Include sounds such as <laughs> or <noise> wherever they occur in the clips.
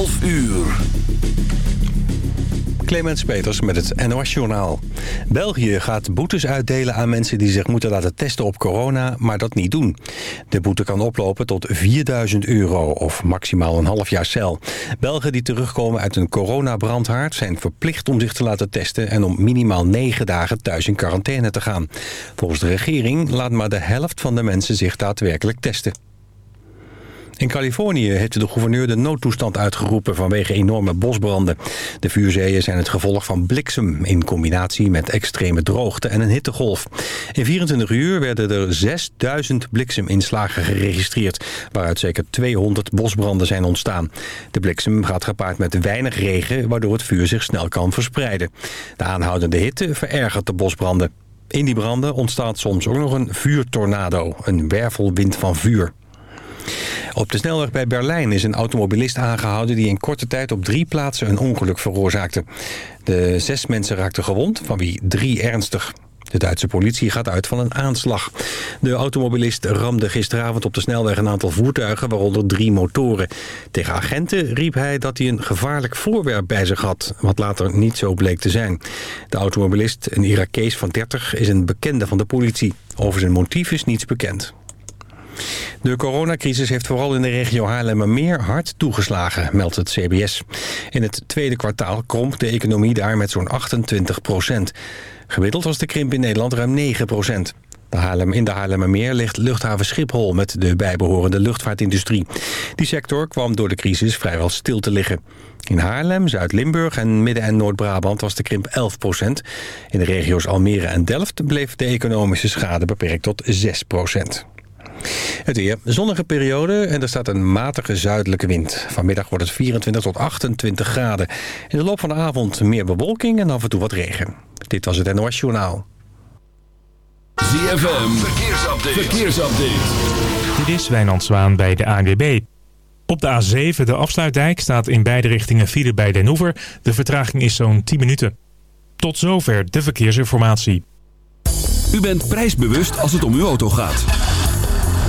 12 uur. Clemens Peters met het NOS Journaal. België gaat boetes uitdelen aan mensen die zich moeten laten testen op corona, maar dat niet doen. De boete kan oplopen tot 4000 euro of maximaal een half jaar cel. Belgen die terugkomen uit een coronabrandhaard zijn verplicht om zich te laten testen... en om minimaal 9 dagen thuis in quarantaine te gaan. Volgens de regering laat maar de helft van de mensen zich daadwerkelijk testen. In Californië heeft de gouverneur de noodtoestand uitgeroepen vanwege enorme bosbranden. De vuurzeeën zijn het gevolg van bliksem in combinatie met extreme droogte en een hittegolf. In 24 uur werden er 6000 blikseminslagen geregistreerd, waaruit zeker 200 bosbranden zijn ontstaan. De bliksem gaat gepaard met weinig regen, waardoor het vuur zich snel kan verspreiden. De aanhoudende hitte verergert de bosbranden. In die branden ontstaat soms ook nog een vuurtornado, een wervelwind van vuur. Op de snelweg bij Berlijn is een automobilist aangehouden... die in korte tijd op drie plaatsen een ongeluk veroorzaakte. De zes mensen raakten gewond, van wie drie ernstig. De Duitse politie gaat uit van een aanslag. De automobilist ramde gisteravond op de snelweg een aantal voertuigen, waaronder drie motoren. Tegen agenten riep hij dat hij een gevaarlijk voorwerp bij zich had, wat later niet zo bleek te zijn. De automobilist, een Irakees van 30, is een bekende van de politie. Over zijn motief is niets bekend. De coronacrisis heeft vooral in de regio Haarlemmermeer hard toegeslagen, meldt het CBS. In het tweede kwartaal kromp de economie daar met zo'n 28 procent. Gemiddeld was de krimp in Nederland ruim 9 procent. In de Haarlemmermeer ligt luchthaven Schiphol met de bijbehorende luchtvaartindustrie. Die sector kwam door de crisis vrijwel stil te liggen. In Haarlem, Zuid-Limburg en Midden- en Noord-Brabant was de krimp 11 procent. In de regio's Almere en Delft bleef de economische schade beperkt tot 6 procent. Het weer. Zonnige periode en er staat een matige zuidelijke wind. Vanmiddag wordt het 24 tot 28 graden. In de loop van de avond meer bewolking en af en toe wat regen. Dit was het NOS Journaal. ZFM. Verkeersupdate. Verkeersupdate. Dit is Wijnand Zwaan bij de ANWB. Op de A7, de afsluitdijk, staat in beide richtingen file bij Den Hoever. De vertraging is zo'n 10 minuten. Tot zover de verkeersinformatie. U bent prijsbewust als het om uw auto gaat.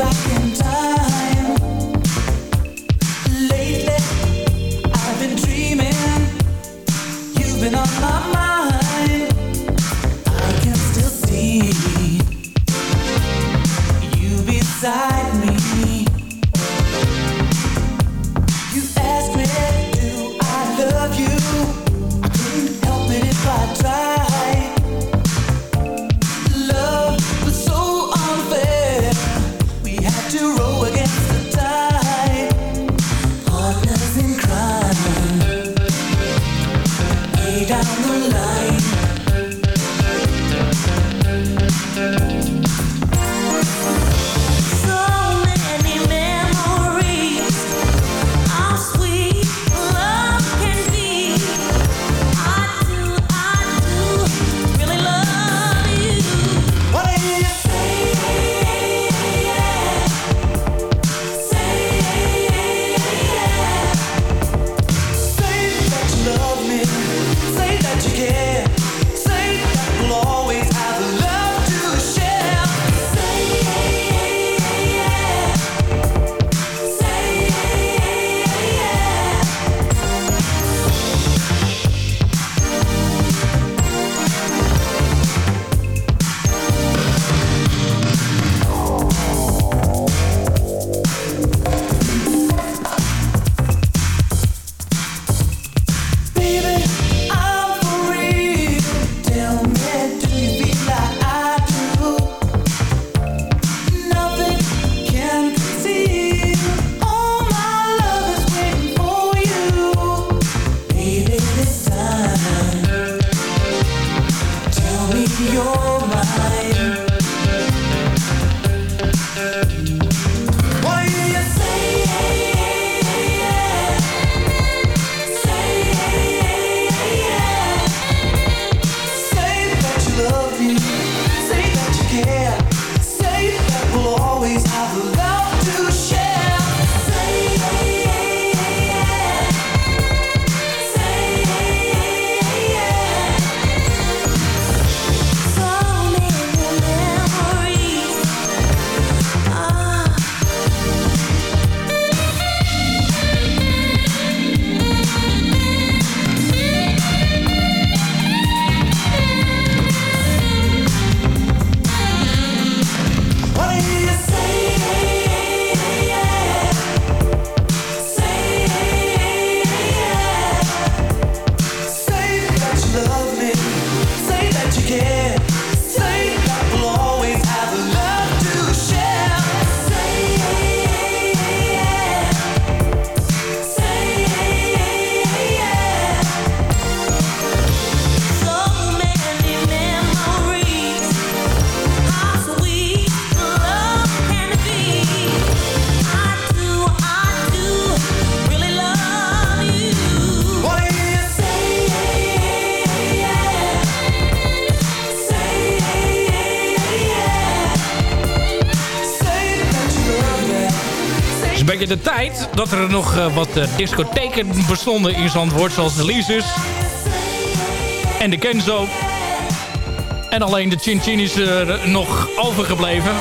Back beetje de tijd dat er nog eh, wat eh, discotheken bestonden in Zandvoort. Zoals de Lises en de Kenzo. En alleen de Chin Chin is er nog overgebleven.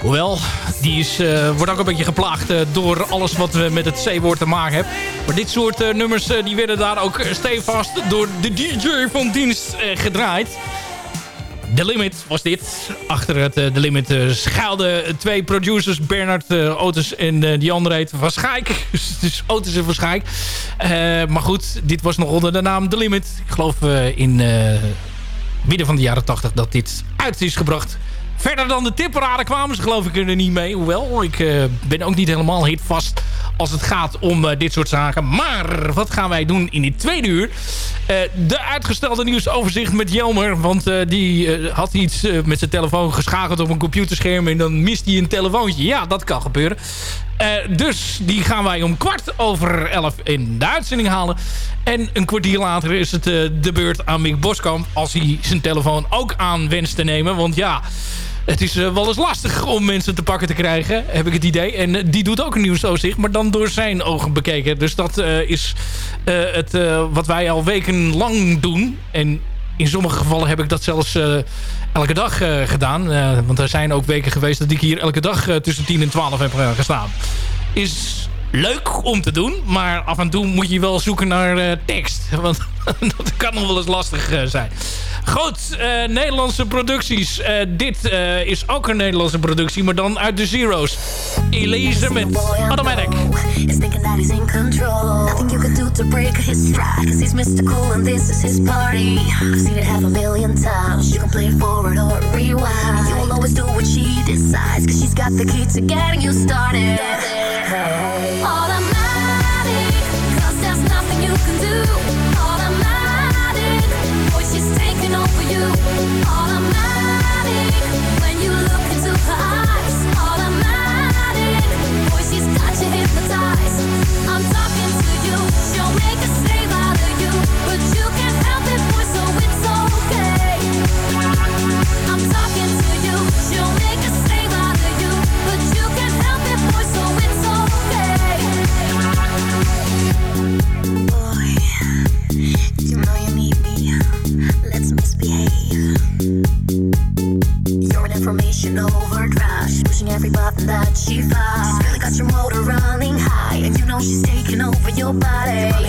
Hoewel, die is, eh, wordt ook een beetje geplaagd door alles wat we met het C-woord te maken hebben. Maar dit soort nummers die werden daar ook stevast door de DJ van dienst gedraaid. The Limit was dit. Achter het uh, The Limit uh, schuilden twee producers, Bernard uh, Otis en die andere heet Van Schaik. <laughs> dus Otis en Van Schaik. maar goed, dit was nog onder de naam The Limit. Ik geloof in midden van de jaren 80 dat dit uit is gebracht. Verder dan de tipparade kwamen ze geloof ik er niet mee. Hoewel, ik ben ook niet helemaal hitvast als het gaat om uh, dit soort zaken. Maar wat gaan wij doen in dit tweede uur? Uh, de uitgestelde nieuwsoverzicht met Jelmer. Want uh, die had iets met zijn telefoon geschakeld op een computerscherm... en dan mist hij een telefoontje. Ja, dat kan gebeuren. dus die gaan wij om kwart over elf in de uitzending halen. En een kwartier later is het de beurt aan Mick Boskamp... als hij zijn telefoon ook aan wenst te nemen. Want ja... Het is uh, wel eens lastig om mensen te pakken te krijgen, heb ik het idee. En uh, die doet ook een nieuwsoverzicht, maar dan door zijn ogen bekeken. Dus dat uh, is het, wat wij al wekenlang doen. En in sommige gevallen heb ik dat zelfs elke dag gedaan. want er zijn ook weken geweest dat ik hier elke dag tussen 10 en 12 heb gestaan. Is leuk om te doen, maar af en toe moet je wel zoeken naar tekst. <laughs> Want dat kan nog wel eens lastig zijn. Goed, uh, Nederlandse producties. Uh, dit uh, is ook een Nederlandse productie, maar dan uit de Zero's. Elise met Automatic. Is thinking that he's in control. Nothing you can do to break his stride. Cause he's. Cool and this is his party. I've seen it half a million times. You can play forward or rewind. You will always do what she decides. Cause she's got the key to getting you started. Your body.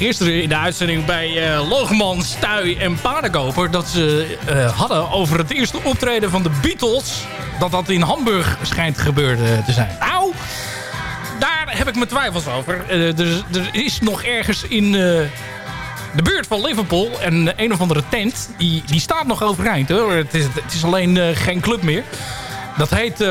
Gisteren in de uitzending bij eh Loogman, Stuy en Paardenkoper... dat ze eh, hadden over het eerste optreden van de Beatles... dat dat in Hamburg schijnt gebeurd eh, te zijn. Nou, daar heb ik mijn twijfels over. Er, is nog ergens in de buurt van Liverpool... en een of andere tent, die, die staat nog overeind. Hoor. Het, is, het is alleen geen club meer. Dat heet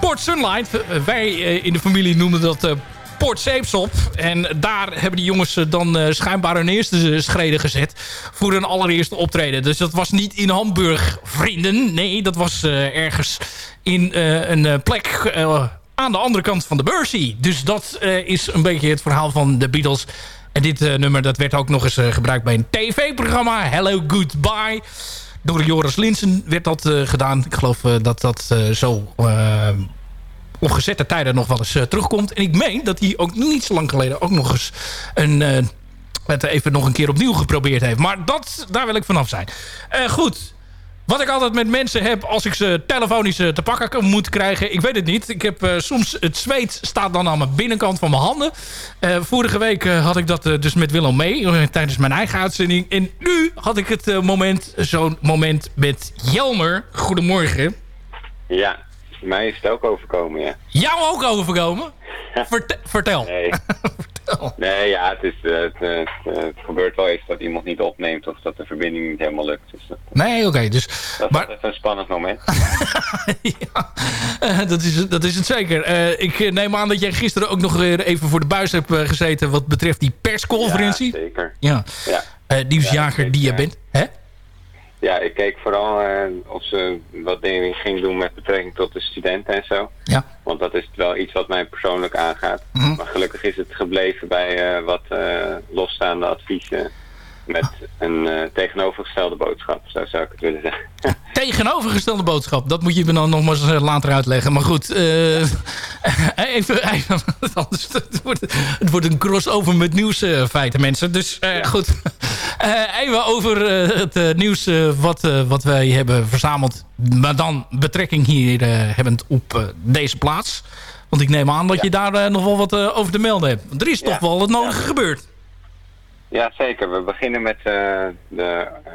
Port Sunlight. Wij in de familie noemen dat Port Zeepsop. En daar hebben die jongens eh, dan eh, schijnbaar hun eerste schreden gezet. Voor hun allereerste optreden. Dus dat was niet in Hamburg, vrienden. Nee, dat was eh, ergens in een plek aan de andere kant van de Mersey. Dus dat is een beetje het verhaal van de Beatles. En dit nummer dat werd ook nog eens gebruikt bij een tv-programma. Hello Goodbye. Door Joris Linsen werd dat gedaan. Ik geloof dat dat zo op gezette tijden nog wel eens eh, terugkomt. En ik meen dat hij ook niet zo lang geleden ook nog eens een, eh, het even nog een keer opnieuw geprobeerd heeft. Maar dat, daar wil ik vanaf zijn. Eh, goed. Wat ik altijd met mensen heb als ik ze telefonisch te pakken moet krijgen. Ik weet het niet. Ik heb soms het zweet staat dan aan mijn binnenkant van mijn handen. Vorige week had ik dat dus met Willem mee. tijdens mijn eigen uitzending. En nu had ik het moment, zo'n moment met Jelmer. Goedemorgen. Ja, mij is het ook overkomen, ja. Jou ook overkomen? Verte- vertel. Nee. <laughs> Nee, ja, het, is, eh, het, eh, het, het gebeurt wel eens dat iemand niet opneemt of dat de verbinding niet helemaal lukt. Dus dat, Nee, oké. dus, dat maar is een spannend moment. <laughs> eh, dat, is, dat is het zeker. Eh, ik eh, neem aan dat jij gisteren ook nog weer even voor de buis hebt eh, gezeten... wat betreft die persconferentie. Ja, zeker. Ja. Ja. Eh, nieuwsjager Ja, die je bent. Hè? Ja, ik keek vooral eh, of ze wat dingen ging doen met betrekking tot de studenten en zo. Ja. Want dat is wel iets wat mij persoonlijk aangaat. Mhm. Maar gelukkig is het gebleven bij eh, wat eh, losstaande adviezen met een eh, tegenovergestelde boodschap, zo zou ik het willen zeggen. <laughs> Tegenovergestelde boodschap. Dat moet je me dan nog maar eens eh, later uitleggen. Maar goed, eh, <laughs> even, even <laughs> anders, het, wordt, het wordt een crossover met nieuwsfeiten, mensen. Dus goed, even over het nieuws wat, wat wij hebben verzameld. Maar dan betrekking hier hebbend op deze plaats. Want ik neem aan dat je daar nog wel wat over te melden hebt. Er is toch wel het nodige gebeurd. Ja, zeker. We beginnen met eh, de, eh,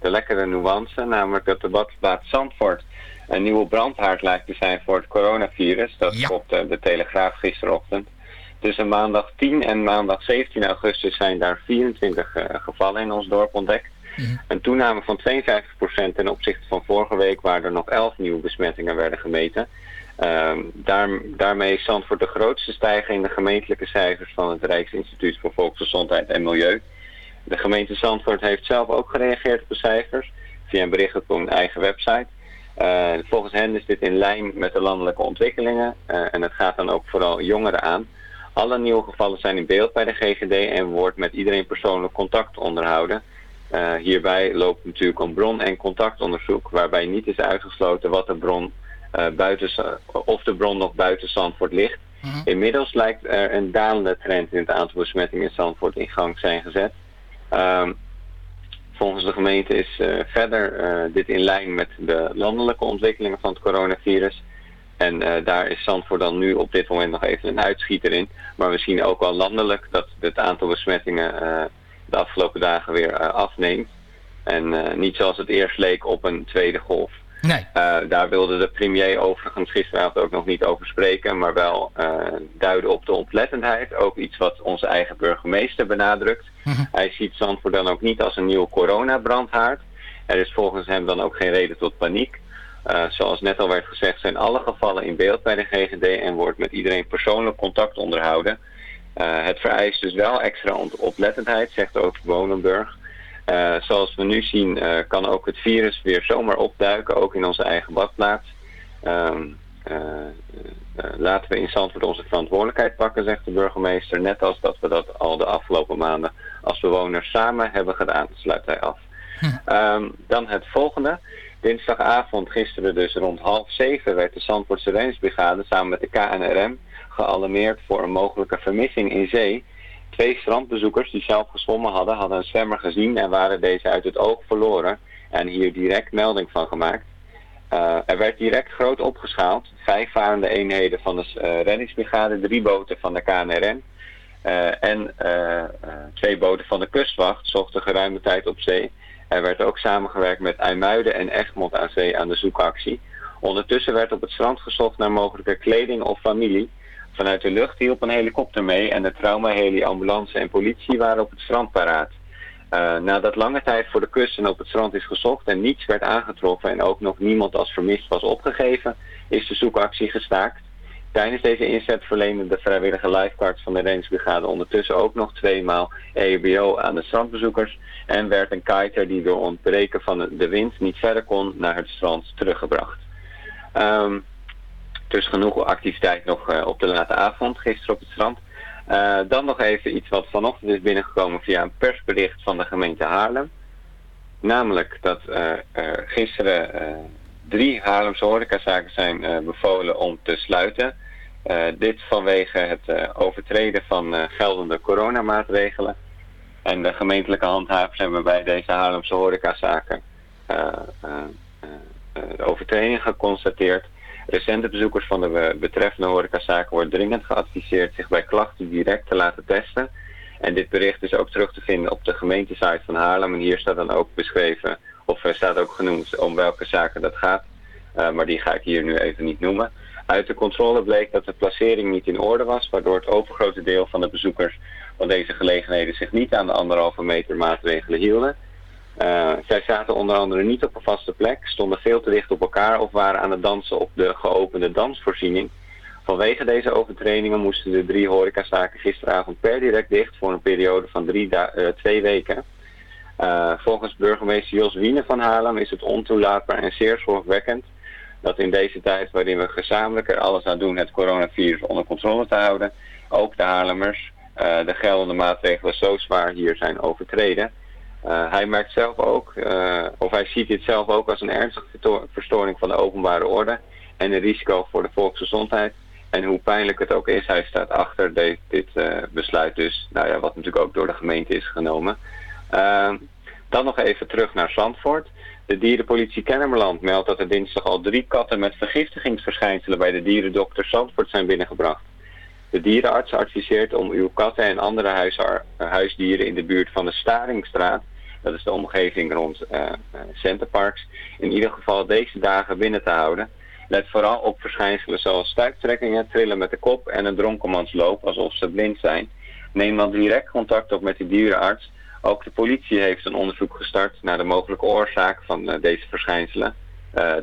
de lekkere nuance, namelijk dat de badplaats Zandvoort een nieuwe brandhaard lijkt te zijn voor het coronavirus. Dat Ja. op de, de Telegraaf gisterochtend. Tussen maandag 10 en maandag 17 augustus zijn daar 24 eh, gevallen in ons dorp ontdekt. Een toename van 52% ten opzichte van vorige week, waar er nog 11 nieuwe besmettingen werden gemeten. Ehm, daar, daarmee is Zandvoort de grootste stijger in de gemeentelijke cijfers van het Rijksinstituut voor Volksgezondheid en Milieu. De gemeente Zandvoort heeft zelf ook gereageerd op de cijfers via een bericht op hun eigen website. Eh, volgens hen is dit in lijn met de landelijke ontwikkelingen eh, en het gaat dan ook vooral jongeren aan. Alle nieuwe gevallen zijn in beeld bij de GGD en wordt met iedereen persoonlijk contact onderhouden. Eh, hierbij loopt natuurlijk een bron- en contactonderzoek waarbij niet is uitgesloten wat de bron buiten, Za- of de bron nog buiten Zandvoort ligt. Inmiddels lijkt er een dalende trend in het aantal besmettingen in Zandvoort in gang zijn gezet. Ehm, volgens de gemeente is eh, verder eh, dit in lijn met de landelijke ontwikkelingen van het coronavirus. En eh, daar is Zandvoort dan nu op dit moment nog even een uitschieter in. Maar we zien ook wel landelijk dat het aantal besmettingen eh, de afgelopen dagen weer eh, afneemt. En eh, niet zoals het eerst leek op een tweede golf. Nee. Eh, daar wilde de premier overigens gisteravond ook nog niet over spreken, maar wel eh, duiden op de oplettendheid. Ook iets wat onze eigen burgemeester benadrukt. Hij ziet Zandvoort dan ook niet als een nieuwe coronabrandhaard. Er is volgens hem dan ook geen reden tot paniek. Eh, zoals net al werd gezegd zijn alle gevallen in beeld bij de GGD en wordt met iedereen persoonlijk contact onderhouden. Het vereist dus wel extra oplettendheid, zegt ook Wonenburg. Eh, zoals we nu zien eh, kan ook het virus weer zomaar opduiken, ook in onze eigen badplaats. Ehm, eh, laten we in Zandvoort onze verantwoordelijkheid pakken, zegt de burgemeester. Net als dat we dat al de afgelopen maanden als bewoners samen hebben gedaan, sluit hij af. Ehm, dan het volgende. Dinsdagavond, gisteren dus rond half zeven, werd de Zandvoortse Reddingsbrigade samen met de KNRM gealarmeerd voor een mogelijke vermissing in zee. Twee strandbezoekers die zelf gezwommen hadden, hadden een zwemmer gezien en waren deze uit het oog verloren en hier direct melding van gemaakt. Eh, er werd direct groot opgeschaald. Vijf varende eenheden van de eh, reddingsbrigade, drie boten van de KNRM eh, en twee boten van de kustwacht zochten geruime tijd op zee. Er werd ook samengewerkt met IJmuiden en Egmond aan zee aan de zoekactie. Ondertussen werd op het strand gezocht naar mogelijke kleding of familie. Vanuit de lucht hielp een helikopter mee en de traumaheli, ambulance en politie waren op het strand paraat. Eh, nadat lange tijd voor de kust en op het strand is gezocht en niets werd aangetroffen en ook nog niemand als vermist was opgegeven, is de zoekactie gestaakt. Tijdens deze inzet verleenden de vrijwillige lifeguards van de reddingsbrigade ondertussen ook nog tweemaal EHBO aan de strandbezoekers en werd een kiter die door ontbreken van de wind niet verder kon naar het strand teruggebracht. Ehm, dus genoeg activiteit nog eh, op de late avond, gisteren op het strand. Eh, dan nog even iets wat vanochtend is binnengekomen via een persbericht van de gemeente Haarlem. Namelijk dat eh, er gisteren drie Haarlemse horecazaken zijn bevolen om te sluiten. Dit vanwege het overtreden van geldende coronamaatregelen. En de gemeentelijke handhavers hebben bij deze Haarlemse horecazaken de overtreding geconstateerd. Recente bezoekers van de be- betreffende horecazaken wordt dringend geadviseerd zich bij klachten direct te laten testen. En dit bericht is ook terug te vinden op de gemeentesite van Haarlem. En hier staat dan ook beschreven, of er staat ook genoemd om welke zaken dat gaat. Eh, maar die ga ik hier nu even niet noemen. Uit de controle bleek dat de placering niet in orde was, waardoor het overgrote deel van de bezoekers van deze gelegenheden zich niet aan de anderhalve meter maatregelen hielden. Eh, zij zaten onder andere niet op een vaste plek, stonden veel te dicht op elkaar of waren aan het dansen op de geopende dansvoorziening. Vanwege deze overtredingen moesten de drie horecazaken gisteravond per direct dicht voor een periode van eh, twee weken. Eh, volgens burgemeester Jos Wiene van Haarlem is het ontoelaatbaar en zeer zorgwekkend dat in deze tijd waarin we gezamenlijk er alles aan doen het coronavirus onder controle te houden, ook de Haarlemmers eh, de geldende maatregelen zo zwaar hier zijn overtreden. Eh, hij merkt zelf ook, eh, of hij ziet dit zelf ook als een ernstige verstoring van de openbare orde en een risico voor de volksgezondheid. En hoe pijnlijk het ook is, hij staat achter dit eh, besluit dus, nou ja, wat natuurlijk ook door de gemeente is genomen. Dan nog even terug naar Zandvoort. De dierenpolitie Kennemerland meldt dat er dinsdag al drie katten met vergiftigingsverschijnselen bij de dierendokter Zandvoort zijn binnengebracht. De dierenarts adviseert om uw katten en andere huisdieren in de buurt van de Staringstraat, dat is de omgeving rond eh, Centerparks, in ieder geval deze dagen binnen te houden. Let vooral op verschijnselen zoals stuiptrekkingen, trillen met de kop en een dronkenmansloop alsof ze blind zijn. Neem dan direct contact op met de dierenarts. Ook de politie heeft een onderzoek gestart naar de mogelijke oorzaak van eh, deze verschijnselen.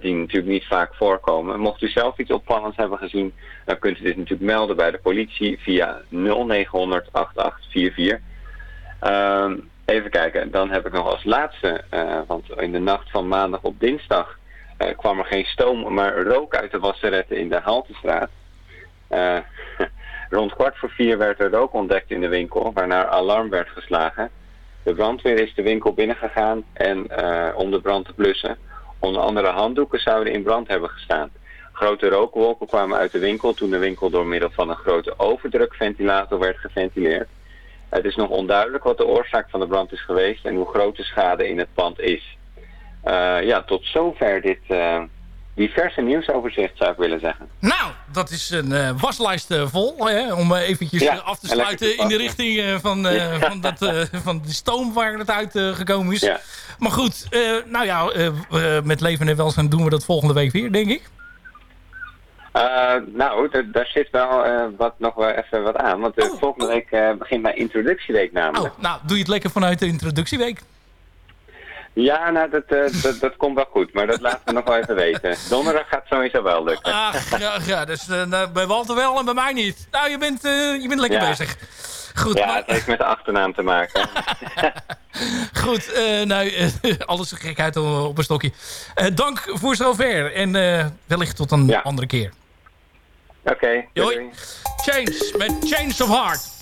die natuurlijk niet vaak voorkomen. Mocht u zelf iets opvallends hebben gezien, dan kunt u dit natuurlijk melden bij de politie via 0900 8844. Ehm, even kijken, dan heb ik nog als laatste, eh, want in de nacht van maandag op dinsdag eh, kwam er geen stoom, maar rook uit de wasseretten in de Haltestraat. Eh, <laughs> rond kwart voor vier werd er rook ontdekt in de winkel, waarna alarm werd geslagen. De brandweer is de winkel binnengegaan en om de brand te blussen. Onder andere handdoeken zouden in brand hebben gestaan. Grote rookwolken kwamen uit de winkel toen de winkel door middel van een grote overdrukventilator werd geventileerd. Het is nog onduidelijk wat de oorzaak van de brand is geweest en hoe groot de schade in het pand is. Eh, ja, tot zover dit eh, diverse nieuwsoverzicht zou ik willen zeggen. Nou, dat is een eh, waslijst vol. Hè, om eventjes Ja, af te sluiten in de richting van, Ja. van, dat, van de stoom waar het uit gekomen is. Ja. Maar goed, nou ja, met leven en welzijn doen we dat volgende week weer, denk ik. Eh, nou, daar zit wel eh, wat, nog wel even wat aan. Want eh, volgende week eh, begint mijn introductieweek namelijk. Oh, nou, doe je het lekker vanuit de introductieweek. Ja, nou, dat, <laughs> dat, dat komt wel goed. Maar dat laten we nog wel even weten. Donderdag gaat sowieso wel lukken. Ach, ja, ja dus nou, bij Walter wel en bij mij niet. Nou, je bent, je bent lekker Ja. bezig. Goed, ja, maar- het heeft met de achternaam te maken. <laughs> Goed, eh, nou, <laughs> alles gekheid op een stokje. Dank voor zover en wellicht tot een Ja. andere keer. Oké, Hoi. doei. Change met Change of Heart.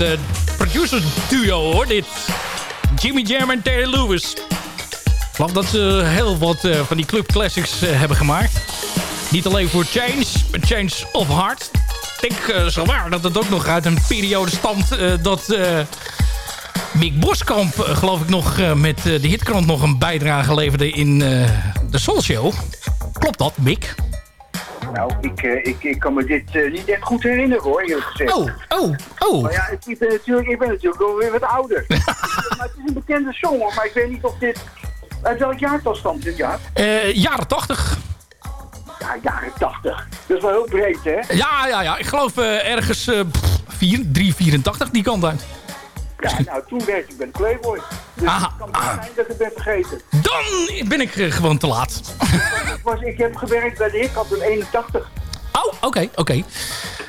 Eh, producer duo hoor, dit. Jimmy Jam en Terry Lewis. Ik geloof dat ze heel wat eh, van die club classics eh, hebben gemaakt. Niet alleen voor Change, maar Change of Heart. Ik denk uh, zo waar dat het ook nog uit een periode stamt dat... Mick Boskamp, geloof ik nog, met de hitkrant nog een bijdrage leverde in de Soul Show. Klopt dat, Mick? Nou, ik, eh, ik, ik kan me dit eh, niet echt goed herinneren hoor, eerlijk gezegd. Oh, oh, oh. Maar ja, ik, ben natuurlijk, ik ben natuurlijk wel weer wat ouder. <laughs> maar het is een bekende song hoor, maar ik weet niet of dit... Uit welk jaartal stamt dit jaar? Eh, jaren 80. Ja, jaren 80. Dat is wel heel breed, hè? Ja, ja, ja. Ik geloof ergens eh, pff, 4, 384 die kant uit. Ja, nou, toen werkte ik bij de Playboy. Dus Aha, het kan best zijn dat ik het ben vergeten. Dan ben ik eh, gewoon te laat. ik, was, ik heb gewerkt bij de Hikkap in 81. Oh, oké, oké.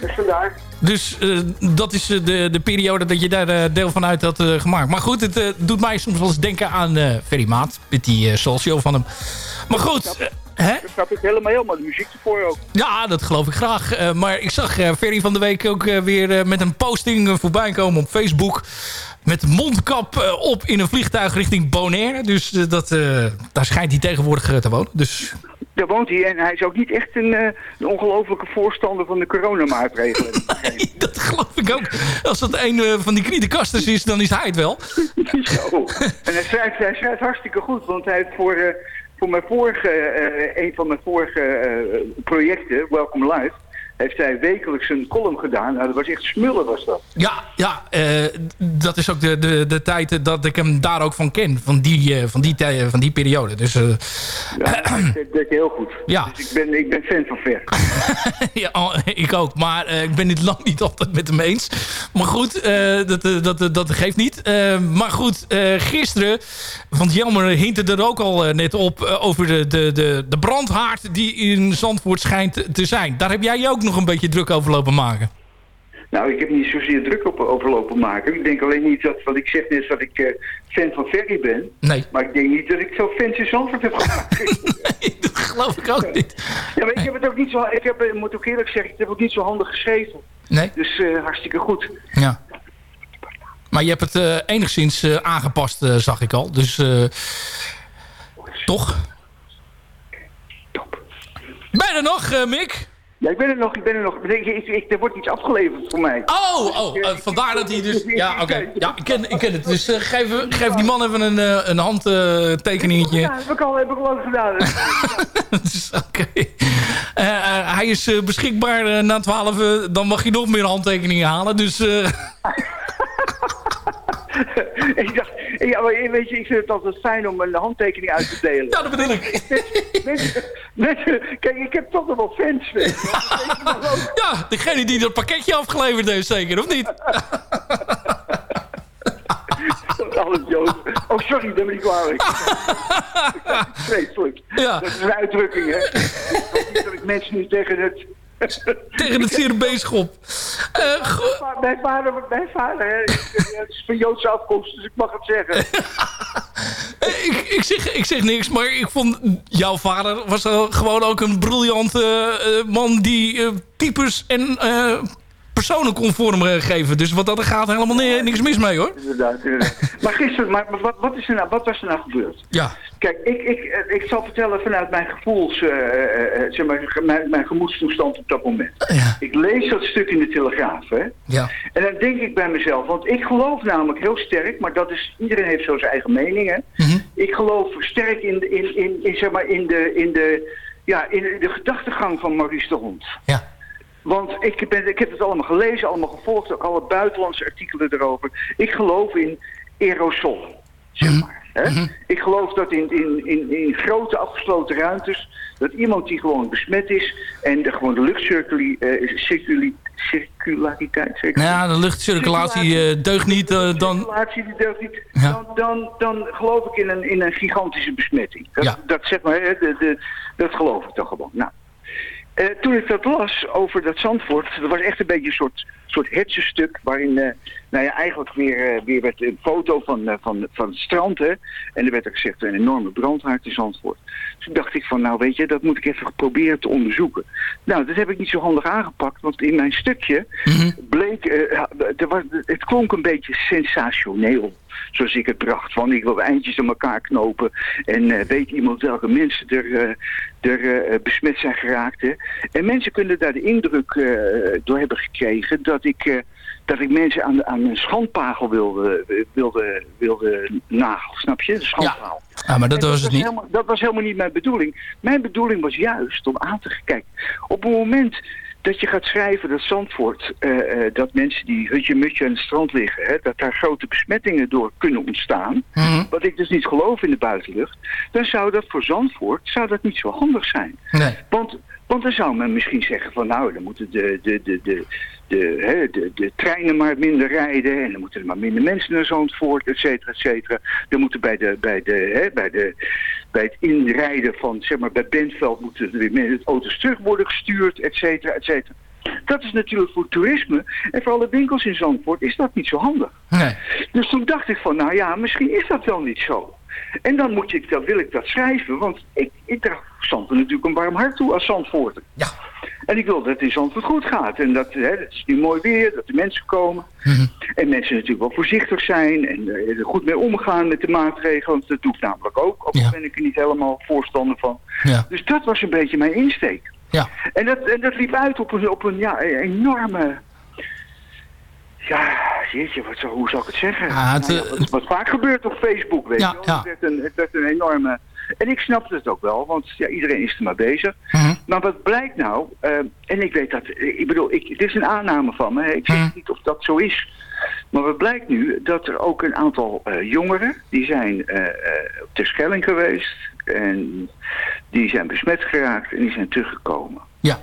Dus vandaar. Dus eh, dat is eh, de, de periode dat je daar deel van uit had gemaakt. Maar goed, het doet mij soms wel eens denken aan Ferry Maat. Met die uh, van hem. Maar goed, hè? Dat snap ik helemaal, helemaal de muziek ervoor ook. Ja, dat geloof ik graag. Eh, maar ik zag eh, Ferry van de week ook eh, weer met een posting voorbij komen op Facebook. Met mondkap op in een vliegtuig richting Bonaire. Dus dat, daar schijnt hij tegenwoordig te wonen. Dus Daar woont hij en hij is ook niet echt een, een ongelofelijke voorstander van de coronamaatregelen. <laughs> dat geloof ik ook. Als dat een van die kriedenkasters is, dan is hij het wel. <laughs> Zo. En hij schrijft, hij schrijft hartstikke goed, want hij heeft voor, voor mijn vorige, eh, een van mijn vorige eh, projecten, Welcome Live, heeft hij wekelijks een column gedaan. Nou, dat was echt smullen was dat. Ja, ja eh, dat is ook de, de, de tijd dat ik hem daar ook van ken. Van die, eh, van die, van die periode. Dus eh, Ja, <clears throat> dat deed heel goed. Ja. Dus ik ben, ik ben fan van Ver. <laughs> ja, ik ook. Maar ik ben dit lang niet altijd met hem eens. Maar goed, dat, dat, dat, dat geeft niet. Maar goed, gisteren... Want Jelmer hintte er ook al net op... over de, de, de, de brandhaard die in Zandvoort schijnt te zijn. Daar heb jij je ook nog een beetje druk over lopen maken. Nou, ik heb niet zozeer druk op overlopen maken. Ik denk alleen niet dat, wat ik zeg net, dat ik eh, fan van Ferry ben. Nee. Maar ik denk niet dat ik fans in Zandvoort heb gemaakt. <laughs> dat geloof ik ook niet. Ja, maar ik heb het ook niet zo, ik heb, eh, moet ook eerlijk zeggen, ik heb het ook niet zo handig geschreven. Nee? Dus eh, hartstikke goed. Ja. Maar je hebt het enigszins aangepast, zag ik al. Dus eh, toch? Ben je er nog, Mick? Ja, ik ben er nog, ik ben er nog. Ik, ik, ik- er wordt iets afgeleverd voor mij. Oh, oh eh, vandaar dat hij dus... Ja, oké. Ja, ik ken, ik ken het. Dus eh, geef, geef die man even een, eh, een handtekeningetje. Ja, heb ik al, heb ik al gedaan. <laughs> Dus, Oké. Hij is beschikbaar na 12. eh, dan mag je nog meer handtekeningen halen. Dus <laughs> ik dacht, ja, maar weet je, ik vind het altijd fijn om een handtekening uit te delen. Ja, dat bedoel ik. Mensen, mensen, kijk, ik heb toch nog wel fans. weet je. ja, degene die dat pakketje afgeleverd heeft zeker, of niet? Alles Joost. Oh, sorry, dat ben ik kwalijk. Vreselijk. Ja. Dat is een uitdrukking, hè. Ik hoop niet dat ik mensen nu tegen het... <laughs> Tegen het sirbeeschop. Eh go- Mijn vader, mijn vader, hè, het is van Joodse afkomst, dus ik mag het zeggen. <laughs> Eh, ik, ik, zeg, ik zeg niks, maar ik vond jouw vader was eh, gewoon ook een briljante eh, man die eh, types en personen kon vormgeven. Dus wat dat er gaat helemaal ni- niks mis mee hoor. Inderdaad, inderdaad. <laughs> Maar gisteren, maar, wat, wat, is er nou, wat was er nou gebeurd? Ja. Kijk, ik, ik, eh, ik zal vertellen vanuit mijn gevoels, eh, eh, zeg maar, mijn, mijn gemoedstoestand op dat moment. Ik lees dat stuk in de Telegraaf, hè. Ja. En dan denk ik bij mezelf, want ik geloof namelijk heel sterk, maar dat is, iedereen heeft zo zijn eigen mening, hè. Ik geloof sterk in, in, in, in, zeg maar, in de, in de, ja, in de, de gedachtegang van Maurice de Hond. Ja. Want ik, ben, ik heb het allemaal gelezen, allemaal gevolgd, ook alle buitenlandse artikelen erover. Ik geloof in aerosolen, zeg maar. Hè? Ik geloof dat in, in, in, in grote afgesloten ruimtes, dat iemand die gewoon besmet is en de, gewoon de luchtcirculariteit, zeker? Nou ja, de luchtcirculatie eh, deugt niet. eh, dan, circulatie die deugt niet. Ja. Dan, dan, dan geloof ik in een, in een gigantische besmetting. Dat, Ja. dat zeg maar, hè, de, de, dat geloof ik dan gewoon. Nou, eh, toen ik dat las over dat Zandvoort, dat was echt een beetje een soort, soort hetsenstuk waarin, eh, nou ja, eigenlijk weer, eh, weer werd een foto van, van, van het strand, hè. En er werd ook gezegd een enorme brandhaard in Zandvoort. Toen dacht ik van, nou weet je, dat moet ik even proberen te onderzoeken. Nou, dat heb ik niet zo handig aangepakt, want in mijn stukje bleek, eh, er was, het klonk een beetje sensationeel, zoals ik het bracht. Van ik wil eindjes aan elkaar knopen en eh, weet iemand welke mensen er, eh, er besmet zijn geraakt. Hè? En mensen kunnen daar de indruk door hebben gekregen dat ik, dat ik mensen aan, aan een schandpagel wilde, wilde, wilde nagel, snap je? De schandpaal. ja, maar dat was het niet. Helemaal, dat was helemaal niet mijn bedoeling. Mijn bedoeling was juist om aan te kijken. Op het moment dat je gaat schrijven dat Zandvoort, eh, eh, dat mensen die hutje-mutje aan het strand liggen, hè, dat daar grote besmettingen door kunnen ontstaan, Mhm. wat ik dus niet geloof in de buitenlucht, dan zou dat voor Zandvoort zou dat niet zo handig zijn. Nee. Want, want dan zou men misschien zeggen van nou, dan moeten de, de, de, de, de, hè, de, de treinen maar minder rijden en dan moeten er maar minder mensen naar Zandvoort, et cetera, et cetera. Dan moeten bij, de, bij, de, hè, bij, de, bij het inrijden van, zeg maar, bij Bentveld moeten er weer meer auto's terug worden gestuurd, et cetera, et cetera. Dat is natuurlijk voor toerisme en voor alle winkels in Zandvoort is dat niet zo handig. Nee. Dus toen dacht ik van, nou ja, misschien is dat wel niet zo. En dan moet ik, dan wil ik dat schrijven, want ik, ik draag Zandvoort natuurlijk een warm hart toe als Zandvoorter. Ja. En ik wil dat het in Zandvoort goed gaat. En dat, hè, het is nu mooi weer, dat de mensen komen. En mensen natuurlijk wel voorzichtig zijn en eh, er goed mee omgaan met de maatregelen. Dat doe ik namelijk ook, ook al Ja. ben ik er niet helemaal voorstander van. Ja. Dus dat was een beetje mijn insteek. Ja. En dat, en dat liep uit op een, op een ja, een enorme... Ja, jeetje, wat zou, hoe zou ik het zeggen? Ja, het, Nou wat, wat vaak gebeurt op Facebook, weet Ja, je. Het, werd een, het werd een enorme En ik snap het ook wel, want ja, iedereen is er maar bezig. Mhm. Maar wat blijkt nou, eh, en ik weet dat, ik bedoel, ik, dit is een aanname van me, ik zeg Mhm. niet of dat zo is. Maar wat blijkt nu, dat er ook een aantal eh, jongeren, die zijn eh, op de Schelling geweest en die zijn besmet geraakt en die zijn teruggekomen. Ja.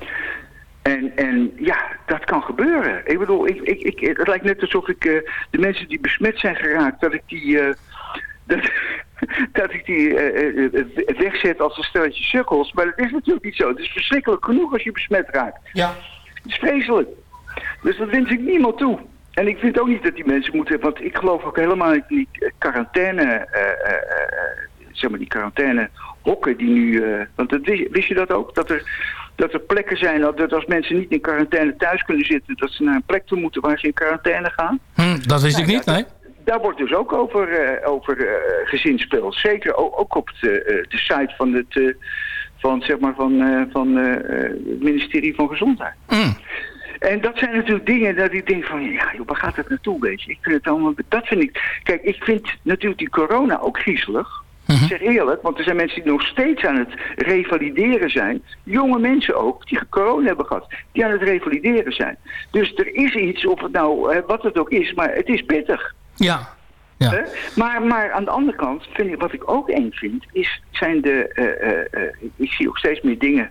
En, en ja, dat kan gebeuren. Ik bedoel, ik, ik, ik, het lijkt net alsof ik eh, de mensen die besmet zijn geraakt, dat ik die, eh, dat, <laughs> dat ik die eh, wegzet als een stelletje sukkels. Maar dat is natuurlijk niet zo. Het is verschrikkelijk genoeg als je besmet raakt. Ja. Het is vreselijk. Dus dat wens ik niemand toe. En ik vind ook niet dat die mensen moeten, want ik geloof ook helemaal niet in die quarantaine, zeg maar die quarantaine hokken die nu, want dat, wist, wist je dat ook? Dat er, dat er plekken zijn, dat, als mensen niet in quarantaine thuis kunnen zitten, dat ze naar een plek toe moeten waar ze in quarantaine gaan. Hm, dat wist ik Nou, niet, nee. Daar wordt dus ook over, eh over eh gezinsspel. Zeker ook, ook op de, eh, de site van het, van, zeg maar van, van het ministerie van Gezondheid. Hm. En dat zijn natuurlijk dingen dat ik denk van, ja, joh, waar gaat het naartoe, weet je? Ik vind het allemaal, dat vind ik... Kijk, ik vind natuurlijk die corona ook griezelig. Mhm. Ik zeg eerlijk, want er zijn mensen die nog steeds aan het revalideren zijn. Jonge mensen ook, die corona hebben gehad, die aan het revalideren zijn. Dus er is iets, of het nou, eh, wat het ook is, maar het is pittig. Ja. Ja. Maar, maar aan de andere kant, vind ik, wat ik ook eng vind, is, zijn de, eh, eh, ik zie ook steeds meer dingen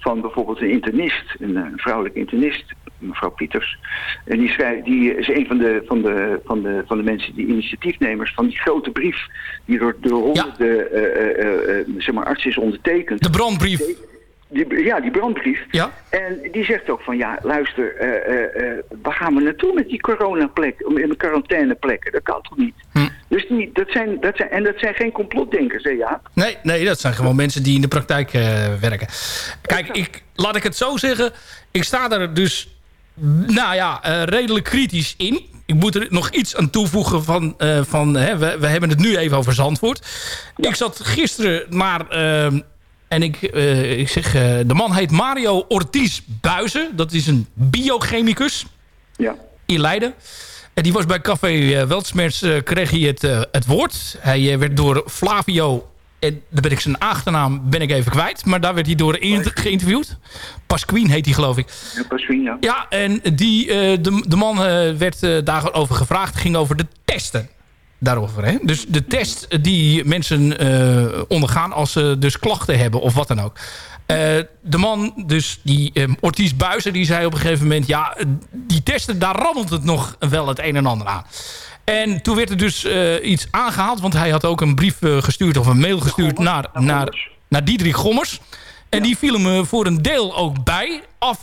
van bijvoorbeeld een internist, een, eh, vrouwelijke internist, mevrouw Pieters. En die, schrijft, die is een van de, van, de, van, de, van de mensen, die initiatiefnemers van die grote brief die door, door honderden eh, eh, eh, zeg maar artsen is ondertekend. De brandbrief. Die, ja, die brandbrief. Ja. En die zegt ook van, ja, luister, eh, waar gaan we naartoe met die coronaplekken, in de quarantaineplekken? Dat kan toch niet? Hm. Dus die, dat zijn, dat zijn, en dat zijn geen complotdenkers, hè Jaap? Nee, nee, dat zijn gewoon mensen die in de praktijk werken. Kijk, ik, laat ik het zo zeggen. Ik sta er dus, nou ja, redelijk kritisch in. Ik moet er nog iets aan toevoegen van... van hè, we, we hebben het nu even over Zandvoort. Ik zat gisteren naar... ehm, en ik, eh, ik zeg, eh, de man heet Mario Ortiz Buizen. Dat is een biochemicus Ja. in Leiden. En die was bij Café eh, Weltsmerts, kreeg hij het, het woord. Hij werd door Flavio, en daar ben ik zijn achternaam ben ik even kwijt. Maar daar werd hij door geïnterviewd. Pasquin heet hij geloof ik. Ja, Pasquin, ja. Ja, en die, de, de man werd daarover gevraagd. Het ging over de testen. Daarover, hè? Dus de test die mensen eh, ondergaan als ze dus klachten hebben of wat dan ook. Eh, de man, dus die eh, Ortiz Buizen, die zei op een gegeven moment... ja, die testen, daar rammelt het nog wel het een en ander aan. En toen werd er dus eh, iets aangehaald... want hij had ook een brief gestuurd of een mail gestuurd naar, naar, naar Diederik Gommers. En die viel hem eh, voor een deel ook bij af.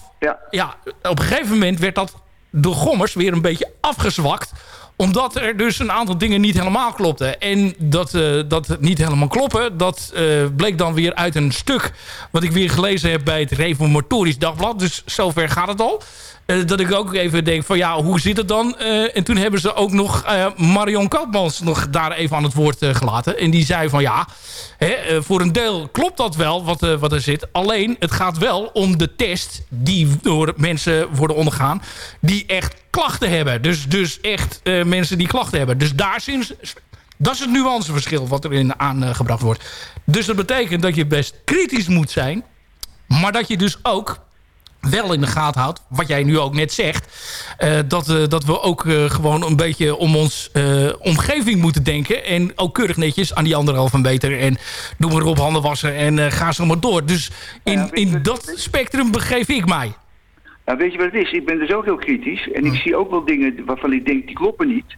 Ja. op een gegeven moment werd dat door Gommers weer een beetje afgezwakt omdat er dus een aantal dingen niet helemaal klopten. En dat, eh, dat niet helemaal kloppen... dat eh, bleek dan weer uit een stuk... wat ik weer gelezen heb bij het Reformatorisch Dagblad. Dus zover gaat het al. Eh, dat ik ook even denk van ja, hoe zit het dan? Eh, en toen hebben ze ook nog eh, Marion Koopmans nog daar even aan het woord gelaten. En die zei van ja, hè, voor een deel klopt dat wel wat, wat er zit. Alleen het gaat wel om de test die door mensen worden ondergaan. Die echt klachten hebben. Dus, dus echt mensen die klachten hebben. Dus daar zien dat is het nuanceverschil wat erin aangebracht wordt. Dus dat betekent dat je best kritisch moet zijn. Maar dat je dus ook wel in de gaten houdt, wat jij nu ook net zegt... eh, dat, eh, dat we ook eh, gewoon een beetje om ons omgeving moeten denken... en ook keurig netjes aan die anderhalve meter... en doe maar op handen wassen en ga zo maar door. Dus in, in dat spectrum begeef ik mij. Nou, weet je wat het is? Ik ben dus ook heel kritisch. En ik zie ook wel dingen waarvan ik denk, die kloppen niet.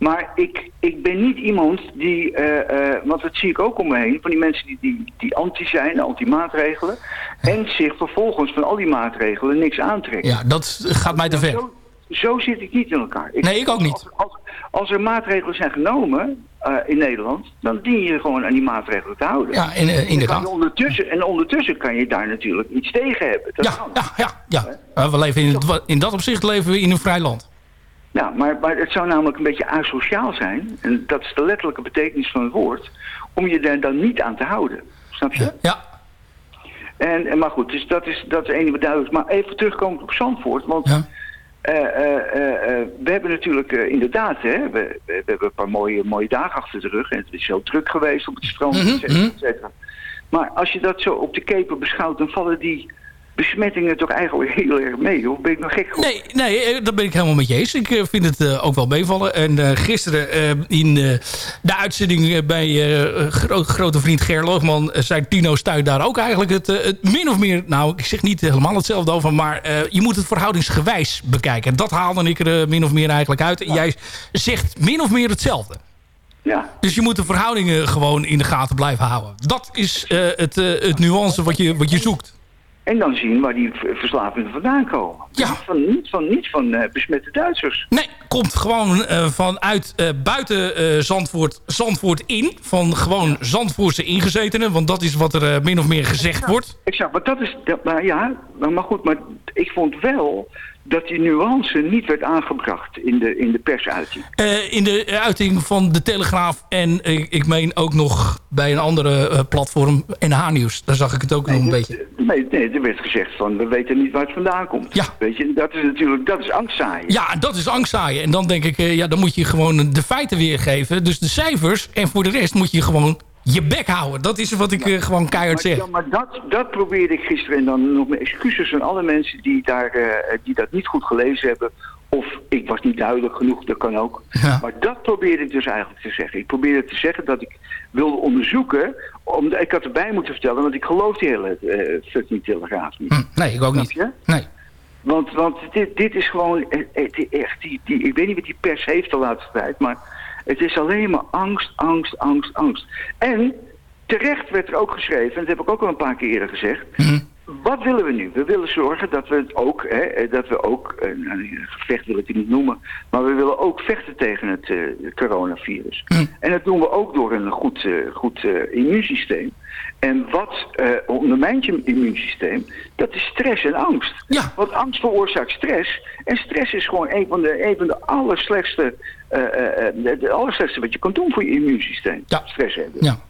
Maar ik, ik ben niet iemand die, eh, eh, want dat zie ik ook om me heen, van die mensen die, die, die anti zijn, anti-maatregelen. En zich vervolgens van al die maatregelen niks aantrekken. Ja, dat gaat mij te ver. Zo, zo zit ik niet in elkaar. Nee, ik ook niet. Als, als, als er maatregelen zijn genomen eh, in Nederland, dan dien je gewoon aan die maatregelen te houden. Ja, in- En inderdaad. je ondertussen, en ondertussen kan je daar natuurlijk iets tegen hebben. Dat kan. Ja, ja, ja. Uh, we leven in, in dat opzicht leven we in een vrij land. Ja, maar, maar het zou namelijk een beetje asociaal zijn, en dat is de letterlijke betekenis van het woord, om je daar dan niet aan te houden. Snap je? Ja. En, maar goed, dus dat is, dat is wat duidelijk is. Maar even terugkomend op Zandvoort, want eh, eh, eh, we hebben natuurlijk inderdaad, hè, we, we, hebben een paar mooie, mooie dagen achter de rug. En het is heel druk geweest op het strand, Mhm, et cetera, mhm. et cetera. Maar als je dat zo op de keper beschouwt, dan vallen die besmettingen toch eigenlijk heel erg mee. Of ben ik nog gek geworden? Nee, nee, eh, dat ben ik helemaal met je eens. Ik eh, vind het eh, ook wel meevallen. En gisteren in de uitzending bij gro- grote vriend Ger Loogman... zei Tino Stuy daar ook eigenlijk het, het min of meer... nou, ik zeg niet helemaal hetzelfde over... maar je moet het verhoudingsgewijs bekijken. En dat haalde ik er min of meer eigenlijk uit. En jij zegt min of meer hetzelfde. Ja. Dus je moet de verhoudingen gewoon in de gaten blijven houden. Dat is het, het nuance wat je, wat je zoekt. En dan zien waar die verslavingen vandaan komen. Ja. Niet van, niet van, niet van eh, besmette Duitsers. Nee, komt gewoon eh, vanuit eh, buiten Zandvoort, Zandvoort in. Van gewoon Zandvoortse ingezetenen. Want dat is wat er min of meer gezegd wordt. Exact, maar dat is, dat, maar ja, maar goed, maar ik vond wel dat die nuance niet werd aangebracht in de, in de persuiting. Eh, in de uiting van de Telegraaf. En eh, ik meen ook nog bij een andere eh, platform. NH Nieuws. Daar zag ik het ook nog een beetje. Nee, nee, er werd gezegd van, we weten niet waar het vandaan komt. Ja. Weet je, dat is natuurlijk, dat is angstzaaien. Ja, dat is angstzaaien. En dan denk ik, ja, dan moet je gewoon de feiten weergeven. Dus de cijfers. En voor de rest moet je gewoon je bek houden. Dat is wat ik eh, gewoon keihard Maar, zeg. ja, maar dat, dat probeerde ik gisteren en dan nog mijn excuses aan alle mensen die, daar, eh, die dat niet goed gelezen hebben. Of ik was niet duidelijk genoeg, dat kan ook. <laughs> Ja. Maar dat probeerde ik dus eigenlijk te zeggen. Ik probeerde te zeggen dat ik wilde onderzoeken. Omdat, ik had erbij moeten vertellen, want ik geloof die hele eh fucking telegraaf niet. Hm, nee, ik ook niet. je? Nee. Want, want dit, dit is gewoon echt, die, die, ik weet niet wat die pers heeft de laatste tijd, maar het is alleen maar angst, angst, angst, angst. En terecht werd er ook geschreven, en dat heb ik ook al een paar keer eerder gezegd, wat willen we nu? We willen zorgen dat we het ook, hè, dat we ook, eh, nou, gevecht wil ik het niet noemen, maar we willen ook vechten tegen het eh, coronavirus. En dat doen we ook door een goed, eh, goed immuunsysteem. En wat eh, ondermijnt je immuunsysteem? Dat is stress en angst. Ja. Want angst veroorzaakt stress. En stress is gewoon een van de, een van de allerslechtste, eh, eh, de, allerslechtste wat je kan doen voor je immuunsysteem. Ja. Stress hebben. Ja.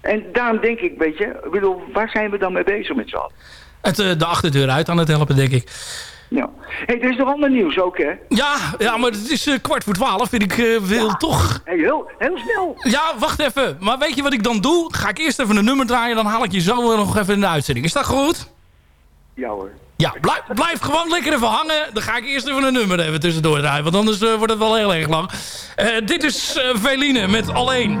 En daarom denk ik, weet je, bedoel, waar zijn we dan mee bezig met z'n allen? Het, de achterdeur uit aan het helpen, denk ik. Ja. hey, er is nog ander nieuws ook, hè? Ja, ja maar het is eh, kwart voor twaalf. En ik eh, wil toch... Hey, heel, heel snel. Ja, wacht even. Maar weet je wat ik dan doe? Ga ik eerst even een nummer draaien. Dan haal ik je zo nog even in de uitzending. Is dat goed? Ja hoor. Ja, blijf, blijf gewoon lekker even hangen. Dan ga ik eerst even een nummer even tussendoor draaien. Want anders eh, wordt het wel heel erg lang. Dit is Veline met Alleen.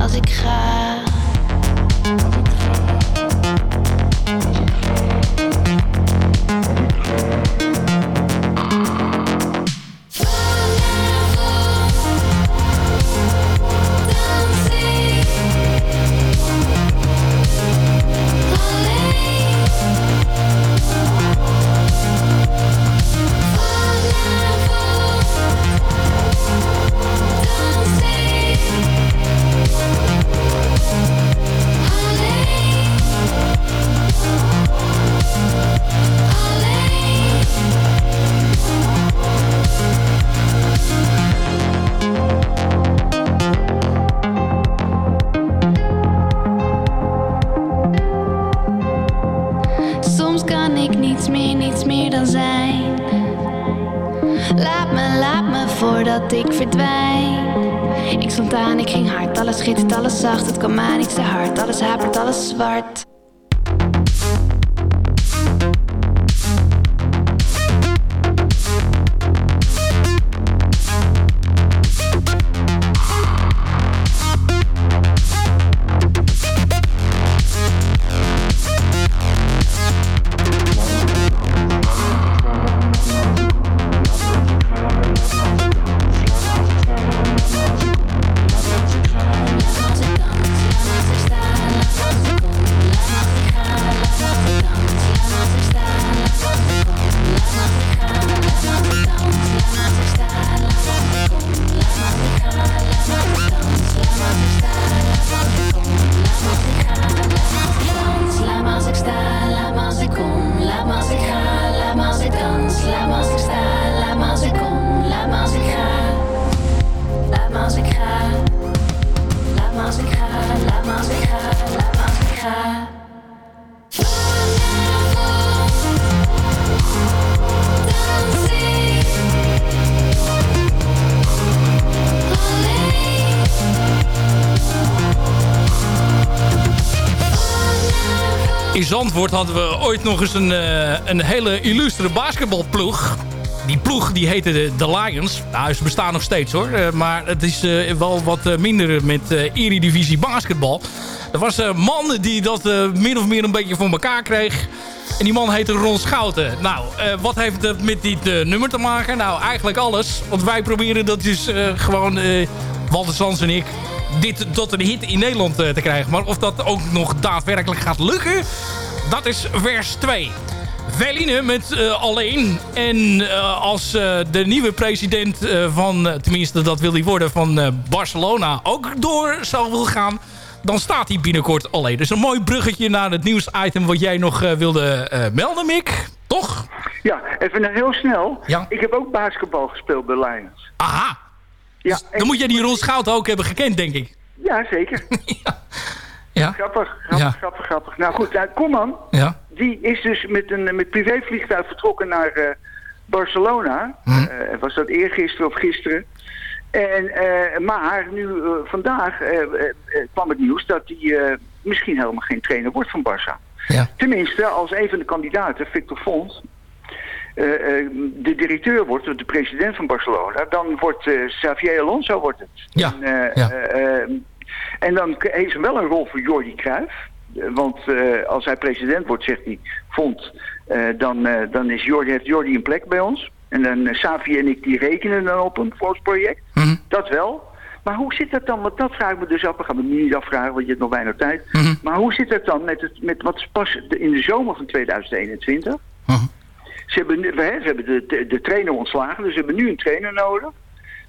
als ik ga. Alles zwart. Zandvoort hadden we ooit nog eens een, eh, een hele illustere basketbalploeg. Die ploeg die heette de, Lions. Nou, ze bestaan nog steeds hoor. Eh, maar het is eh, wel wat minder met Eredivisie basketbal. Er was een man die dat min of meer een beetje voor elkaar kreeg. En die man heette Ron Schouten. Nou, wat heeft het met dit nummer te maken? Nou, eigenlijk alles. Want wij proberen dat dus gewoon, Walter Sans en ik... dit tot een hit in Nederland te krijgen. Maar of dat ook nog daadwerkelijk gaat lukken... dat is vers 2. Veline met eh, alleen. En eh, als eh, de nieuwe president van, tenminste dat wil hij worden, van Barcelona ook door zou willen gaan, dan staat hij binnenkort alleen. Dus een mooi bruggetje naar het nieuwsitem wat jij nog wilde melden, Mick. Toch? Ja, even heel snel. Ja. Ik heb ook basketbal gespeeld bij Lions. Aha. Ja, Dus Dan moet jij die Ron Schouten ook hebben gekend, denk ik. Ja, zeker. <laughs> Ja. Grappig, grappig, Ja. grappig, grappig. Nou goed, nou, Koeman, Ja. die is dus met een met privévliegtuig vertrokken naar eh, Barcelona. Hm. Eh, was dat eergisteren of gisteren? En, eh, maar nu eh, vandaag eh, eh, eh, kwam het nieuws dat hij eh, misschien helemaal geen trainer wordt van Barça. Ja. Tenminste, als een van de kandidaten, Victor Font, eh, eh, de directeur wordt, de president van Barcelona, dan wordt eh, Xavier Alonso wordt het. Ja, En, eh, ja. En dan heeft ze wel een rol voor Jordi Cruijff. Eh, Want eh, als hij president wordt, zegt hij, Font, eh, dan, dan is Jordi, heeft Jordi een plek bij ons. En dan Savi en ik die rekenen dan op een volksproject. Mhm. Dat wel. Maar hoe zit dat dan? Want dat vraag ik me dus af. We gaan het nu niet afvragen, want je hebt nog weinig tijd. Mhm. Maar hoe zit dat dan met, het, met wat is pas in de zomer van 2021? Mhm. Ze hebben, hè, ze hebben de, de, de trainer ontslagen, dus ze hebben nu een trainer nodig.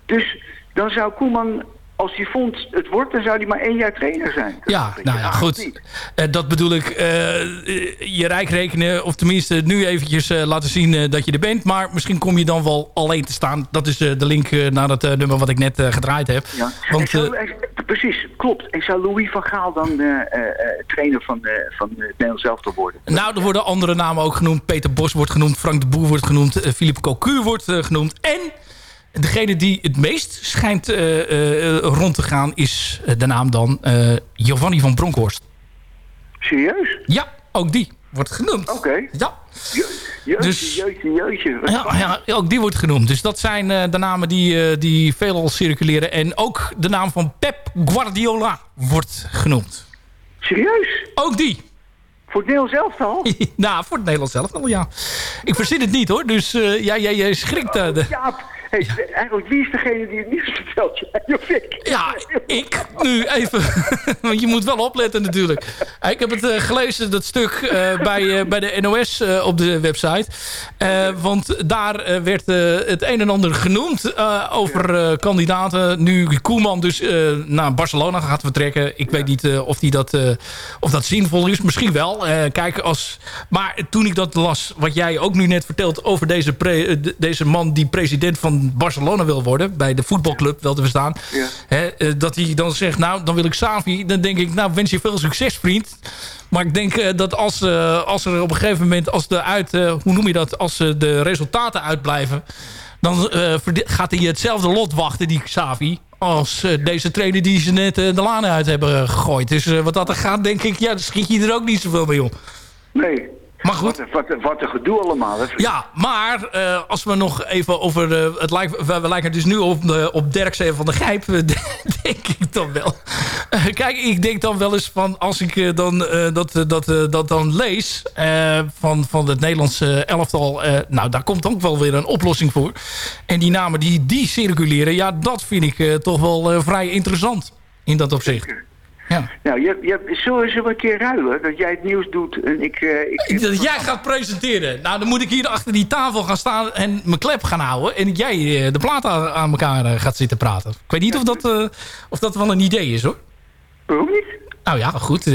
Dus dan zou Koeman, als hij vond het wordt, dan zou hij maar één jaar trainer zijn. Dat Ja, nou ja, goed. Eh, dat bedoel ik, eh, eh, je rijk rekenen, of tenminste nu eventjes laten zien dat je er bent. Maar misschien kom je dan wel alleen te staan. Dat is de link naar dat nummer wat ik net gedraaid heb. Ja. Want, zou- precies, klopt. En zou Louis van Gaal dan trainer van, van het Nederlands elftal worden? nou, er worden andere namen ook genoemd. Peter Bos wordt genoemd, Frank de Boer wordt genoemd, Philippe Cocu wordt genoemd. En degene die het meest schijnt eh, eh, rond te gaan is eh, de naam dan Giovanni van Bronckhorst. Serieus? Ja, ook die wordt genoemd. Oké. Ja. Je- Jeutje, Dus- jeutje, jeutje. Ja, ja, ook die wordt genoemd. Dus dat zijn eh, de namen die, die veelal circuleren. En ook de naam van Pep Guardiola wordt genoemd. Serieus? Ook die. Voor het Nederlands elftal? <laughs> nou, voor het Nederlands zelf wel, ja. Ik verzin het niet, hoor. Dus ja, jij, jij schrikt. de... Jaap, hey, eigenlijk wie is degene die het nieuws vertelt? Jij of ik? Ja, ik nu even. <laughs> Want je moet wel opletten natuurlijk. Ik heb het eh, gelezen, dat stuk eh, bij, eh, bij de NOS op de website. Want daar werd het een en ander genoemd over kandidaten. Nu Koeman dus naar Barcelona gaat vertrekken. Ik weet niet of, die dat, of dat zinvol is. Misschien wel. Kijk, als... Maar toen ik dat las, wat jij ook nu net vertelt... over deze, pre- deze man die president van Barcelona wil worden... bij de voetbalclub, wel te verstaan... Ja. Hè, eh, dat hij dan zegt, nou, dan wil ik Savi. Dan denk ik, nou, wens je veel succes, vriend. Maar ik denk eh, dat als, eh, als er op een gegeven moment... als de uit, hoe noem je dat? Als de resultaten uitblijven... dan gaat hij hetzelfde lot wachten, die Savi... als deze trainer die ze net de laan uit hebben gegooid. Dus wat dat er gaat, denk ik... ja, dan schiet je er ook niet zoveel mee op. Nee. Maar goed. Wat, een- wat, een- wat een gedoe allemaal. Hè? Ja, maar eh, als we nog even over... eh, het lijkt, we, we lijken dus nu op, uh, op Derksen van de Gijp, <laughs> denk ik dan wel. Kijk, ik denk dan wel eens van... als ik dan, dat, dat, dat dan lees van, van het Nederlandse elftal... nou, daar komt ook wel weer een oplossing voor. En die namen die, die circuleren... ja, dat vind ik toch wel vrij interessant in dat opzicht. Ja. Nou, je, je, zullen ze een keer ruilen? Dat jij het nieuws doet en ik... eh, ik Dat jij gaat presenteren. Nou, dan moet ik hier achter die tafel gaan staan en mijn klep gaan houden. En jij eh, de plaat aan, aan elkaar eh, gaat zitten praten. Ik weet niet of dat, of dat wel een idee is, hoor. Waarom niet? Nou ja, goed. <laughs>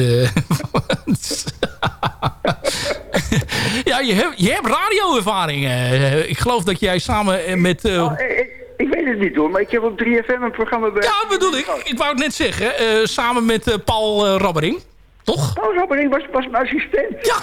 ja, je hebt, je hebt radioervaring. ik geloof dat jij samen met... Oh, ik, ik, weet het niet hoor, maar ik heb op 3FM een programma bij... ja, bedoel ik. Ik wou het net zeggen. eh, samen met eh, Paul eh, Rabbering. Toch? Paul Rabbering was, was mijn assistent. Ja.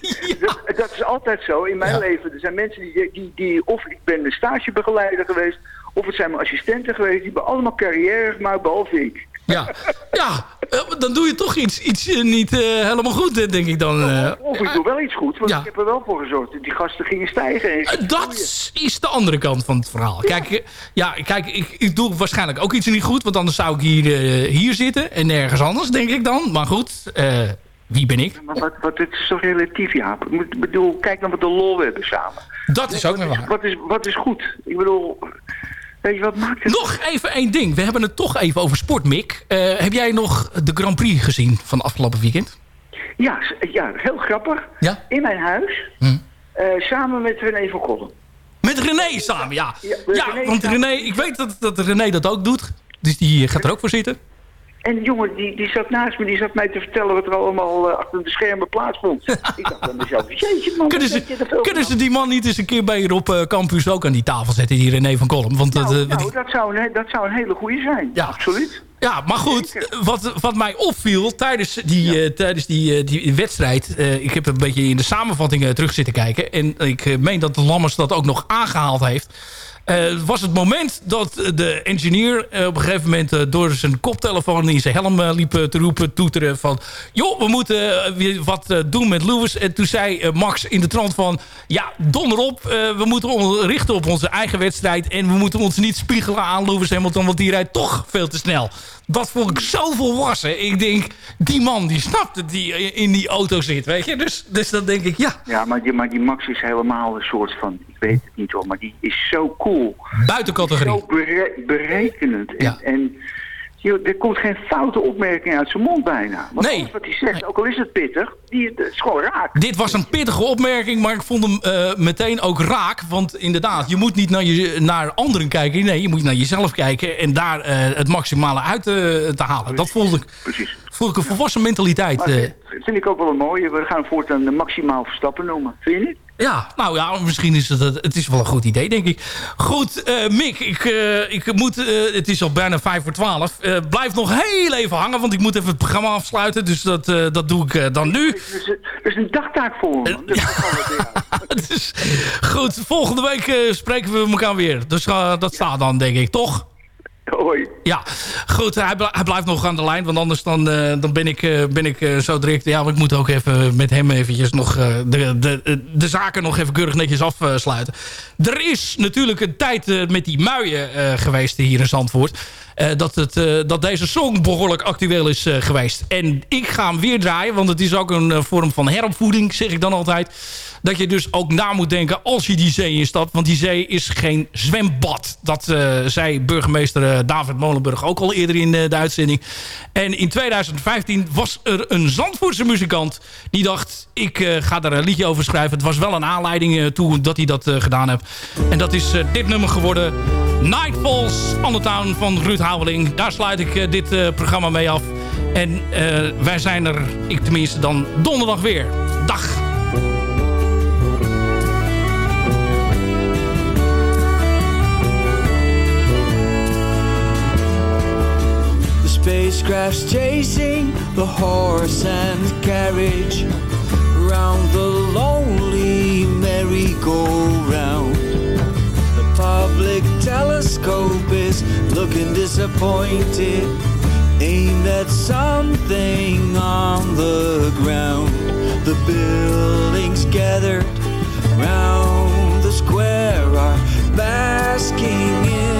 <laughs> Dat, dat is altijd zo in mijn Ja. leven. Er zijn mensen die, die, die... Of ik ben de stagebegeleider geweest... Of het zijn mijn assistenten geweest. Die hebben allemaal carrière gemaakt, behalve ik. Ja, ja eh, dan doe je toch iets, iets eh, niet eh, helemaal goed, denk ik dan. eh. Of ik doe wel iets goed, want Ja. ik heb er wel voor gezorgd dat die gasten gingen stijgen. En Dat is de andere kant van het verhaal. Kijk, ja, kijk ik, ik doe waarschijnlijk ook iets niet goed. Want anders zou ik hier, hier zitten en nergens anders, denk ik dan. Maar goed, wie ben ik? Maar wat, wat, het is toch relatief, Jaap? Ik bedoel, kijk naar wat de lol we hebben samen. Dat is ook weer waar. Wat is, wat is goed? Ik bedoel, weet je wat maakt het? Nog even één ding. We hebben het toch even over sport, Mick. Eh, heb jij nog de Grand Prix gezien van afgelopen weekend? Ja, ja, heel grappig. Ja? In mijn huis, Hm. eh, samen met René van Kollen. Met René samen, ja. Ja, met Ja, René want. René, ik weet dat, dat René dat ook doet. Dus die gaat er ook voor zitten. En jongen, die, die zat naast me, die zat mij te vertellen wat er allemaal eh, achter de schermen plaatsvond. <laughs> ik dacht aan mezelf, jeetje man, Kunnen ze, je kunnen ze die man niet eens een keer bij hier op eh, campus ook aan die tafel zetten, die René van Kolm? Want dat, Nou, eh, nou, die- dat, zou een, dat zou een hele goede zijn, Ja. absoluut. Ja, maar goed, wat, wat mij opviel tijdens die, tijdens die, die wedstrijd... ik heb een beetje in de samenvatting terug zitten kijken... en ik meen dat de Lammers dat ook nog aangehaald heeft... eh, was het moment dat de engineer eh, op een gegeven moment... eh, door zijn koptelefoon in zijn helm liep te roepen, toeteren van... joh, we moeten weer wat doen met Lewis. En toen zei Max in de trant van... ja, donder op, we moeten ons richten op onze eigen wedstrijd... en we moeten ons niet spiegelen aan Lewis Hamilton... want die rijdt toch veel te snel. Dat vond ik zo volwassen. Ik denk, die man die snapt het die in die auto zit, weet je. Dus, dus dan denk ik, ja, Ja, maar die, maar die Max is helemaal een soort van, ik weet het niet hoor, maar die is zo cool. buiten categorie. Zo bere- berekenend. En, Ja. en joh, er komt geen foute opmerking uit zijn mond bijna. Want Nee. wat hij zegt, ook al is het pittig, die, het is gewoon raak. Dit was een pittige opmerking, maar ik vond hem eh, meteen ook raak. Want inderdaad, je moet niet naar, je, naar anderen kijken. Nee, je moet naar jezelf kijken en daar eh, het maximale uit eh, te halen. Dat vond ik, Precies. vond ik een volwassen mentaliteit. Dat vind ik ook wel een mooie. We gaan voortaan de maximaal verstappen noemen. Vind je niet? Ja, nou ja, misschien is het, het is wel een goed idee, denk ik. Goed, eh, Mick, ik, eh, ik moet, eh, het is al bijna vijf voor twaalf. Eh, blijf nog heel even hangen, want ik moet even het programma afsluiten. Dus dat, eh, dat doe ik eh, dan nu. Dat is, een dagtaak voor me. Dus aan. <laughs> dus, goed, volgende week eh, spreken we elkaar weer. Dus dat staat dan, denk ik, toch? <laughs> Hoi. Ja, goed, hij, hij blijft nog aan de lijn, want anders dan, eh, dan ben ik, eh, ben ik eh, zo direct... Ja, maar ik moet ook even met hem eventjes nog de, de, de zaken nog even keurig netjes afsluiten. Er is natuurlijk een tijd met die muien geweest hier in Zandvoort. Eh, dat, het, eh, dat deze song behoorlijk actueel is eh, geweest. En ik ga hem weer draaien, want het is ook een vorm van heropvoeding, zeg ik dan altijd. Dat je dus ook na moet denken als je die zee instapt. Want die zee is geen zwembad. Dat zei burgemeester David Molenburg ook al eerder in de uitzending. En in 2015 was er een Zandvoortse muzikant... die dacht, ik ga daar een liedje over schrijven. Het was wel een aanleiding toe dat hij dat gedaan heeft. En dat is dit nummer geworden. Nightfalls on the Town van Ruud Houweling. Daar sluit ik eh, dit eh, programma mee af. En eh, wij zijn er, ik tenminste, dan donderdag weer. Dag! The spacecraft's chasing the horse and carriage round the lonely merry-go-round. The telescope is looking disappointed, aimed at something on the ground. The buildings gathered round the square are basking in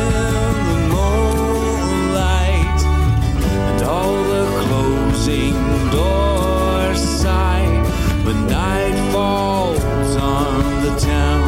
the moonlight. And all the closing doors sigh when night falls on the town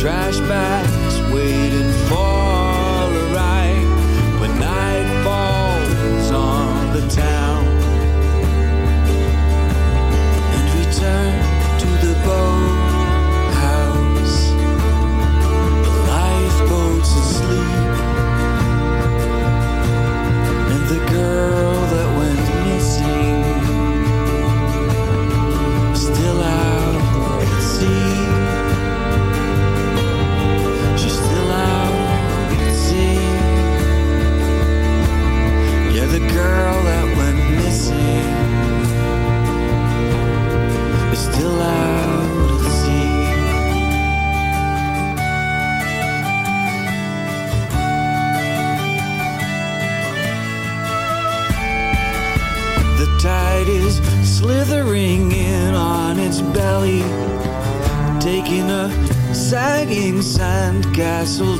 trash bag. castle